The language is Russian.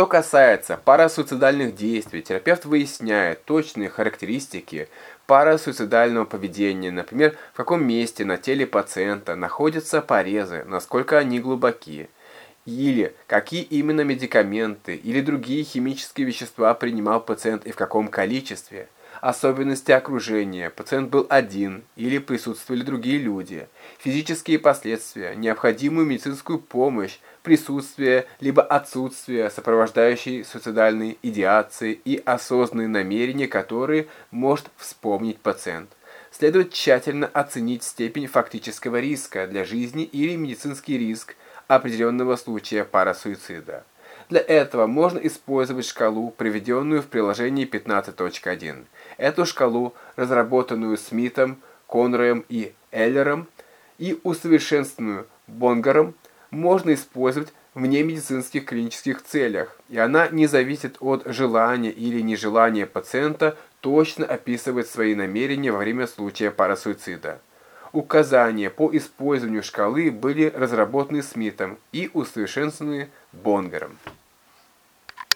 Что касается парасуицидальных действий, терапевт выясняет точные характеристики парасуицидального поведения, например, в каком месте на теле пациента находятся порезы, насколько они глубоки, или какие именно медикаменты или другие химические вещества принимал пациент и в каком количестве – особенности окружения, пациент был один или присутствовали другие люди, физические последствия, необходимую медицинскую помощь, присутствие либо отсутствие сопровождающей суицидальной идеации и осознанные намерения, которые может вспомнить пациент. Следует тщательно оценить степень фактического риска для жизни или медицинский риск определенного случая парасуицида. Для этого можно использовать шкалу, приведенную в приложении 15.1. Эту шкалу, разработанную Смитом, Конроем и Эллером и усовершенствованную Бонгаром, можно использовать в немедицинских клинических целях, и она не зависит от желания или нежелания пациента точно описывать свои намерения во время случая парасуицида. Указания по использованию шкалы были разработаны Смитом и усовершенствованы Бонгаром.